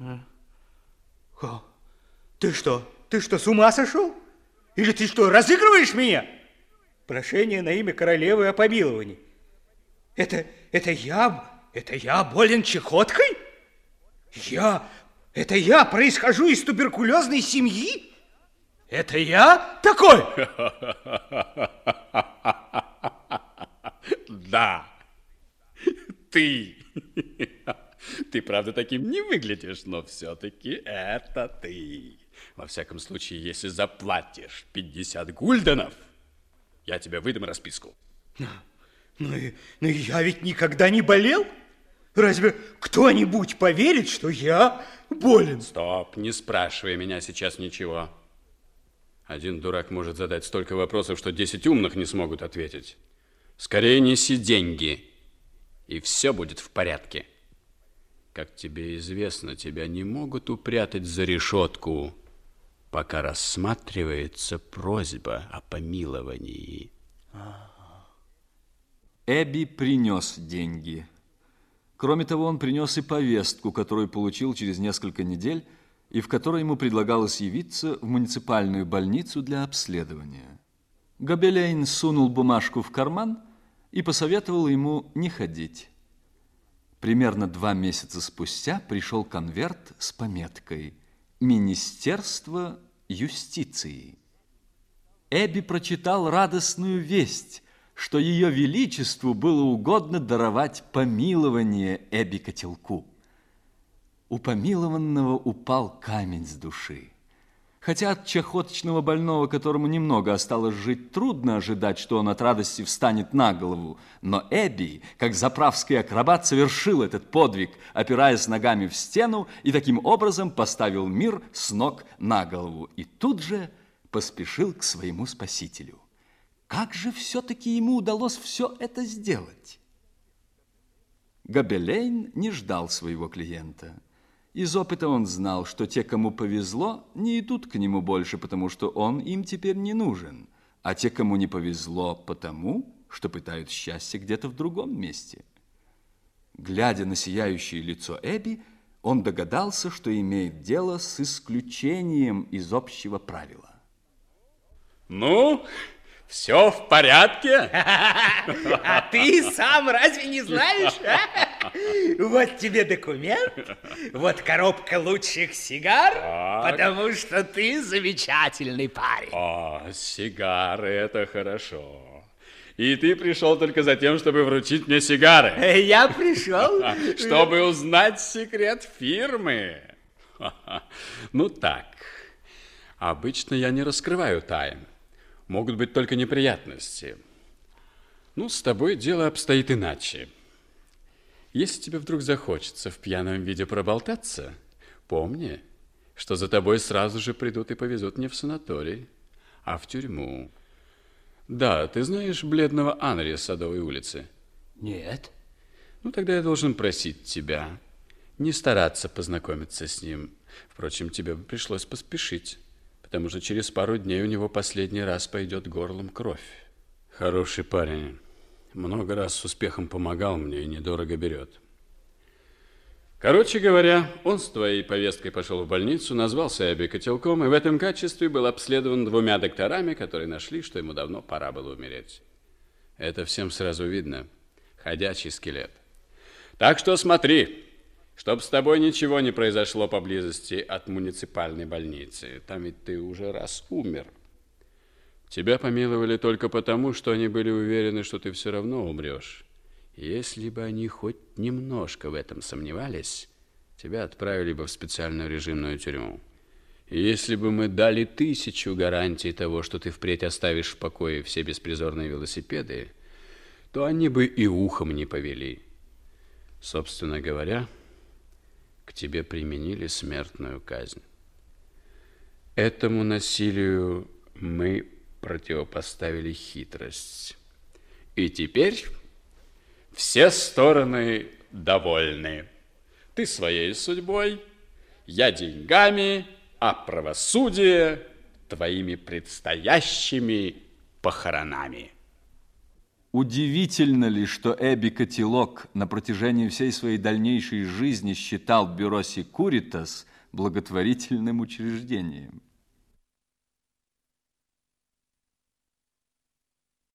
О, ты что, ты что, с ума сошел? Или ты что, разыгрываешь меня? Прошение на имя королевы о помиловании. Это, это я, это я болен чехоткой? Я, это я происхожу из туберкулезной семьи? Это я такой? Да, ты. Ты, правда, таким не выглядишь, но все-таки это ты. Во всяком случае, если заплатишь 50 гульденов, я тебе выдам расписку. Но, но, но я ведь никогда не болел. Разве кто-нибудь поверит, что я болен? Стоп, не спрашивай меня сейчас ничего. Один дурак может задать столько вопросов, что 10 умных не смогут ответить. Скорее неси деньги, и все будет в порядке. Как тебе известно, тебя не могут упрятать за решетку, пока рассматривается просьба о помиловании. Эбби принес деньги. Кроме того, он принес и повестку, которую получил через несколько недель, и в которой ему предлагалось явиться в муниципальную больницу для обследования. Гобелейн сунул бумажку в карман и посоветовал ему не ходить. Примерно два месяца спустя пришел конверт с пометкой «Министерство юстиции». Эбби прочитал радостную весть, что ее величеству было угодно даровать помилование Эбби Котелку. У помилованного упал камень с души. Хотя от чахоточного больного, которому немного осталось жить, трудно ожидать, что он от радости встанет на голову. Но Эбби, как заправский акробат, совершил этот подвиг, опираясь ногами в стену и таким образом поставил мир с ног на голову. И тут же поспешил к своему спасителю. Как же все-таки ему удалось все это сделать? Габелейн не ждал своего клиента. Из опыта он знал, что те, кому повезло, не идут к нему больше, потому что он им теперь не нужен, а те, кому не повезло, потому что пытают счастье где-то в другом месте. Глядя на сияющее лицо Эбби, он догадался, что имеет дело с исключением из общего правила. Ну, все в порядке? А ты сам разве не знаешь? а? Вот тебе документ, вот коробка лучших сигар, Так. потому что ты замечательный парень. О, сигары, это хорошо. И ты пришел только за тем, чтобы вручить мне сигары. Я пришел, Чтобы узнать секрет фирмы. Ну так, обычно я не раскрываю тайн. Могут быть только неприятности. Ну, с тобой дело обстоит иначе. Если тебе вдруг захочется в пьяном виде проболтаться, помни, что за тобой сразу же придут и повезут не в санаторий, а в тюрьму. Да, ты знаешь бледного Анри с Садовой улицы? Нет. Ну, тогда я должен просить тебя не стараться познакомиться с ним. Впрочем, тебе бы пришлось поспешить, потому что через пару дней у него последний раз пойдет горлом кровь. Хороший парень. Много раз с успехом помогал мне и недорого берет. Короче говоря, он с твоей повесткой пошел в больницу, назвался Эбби котелком, и в этом качестве был обследован двумя докторами, которые нашли, что ему давно пора было умереть. Это всем сразу видно. Ходячий скелет. Так что смотри, чтоб с тобой ничего не произошло поблизости от муниципальной больницы. Там ведь ты уже раз умер. Тебя помиловали только потому, что они были уверены, что ты все равно умрешь. Если бы они хоть немножко в этом сомневались, тебя отправили бы в специальную режимную тюрьму. Если бы мы дали тысячу гарантий того, что ты впредь оставишь в покое все беспризорные велосипеды, то они бы и ухом не повели. Собственно говоря, к тебе применили смертную казнь. Этому насилию мы противопоставили хитрость. И теперь все стороны довольны. Ты своей судьбой, я деньгами, а правосудие твоими предстоящими похоронами. Удивительно ли, что Эбби Котелок на протяжении всей своей дальнейшей жизни считал бюро Секуритас благотворительным учреждением?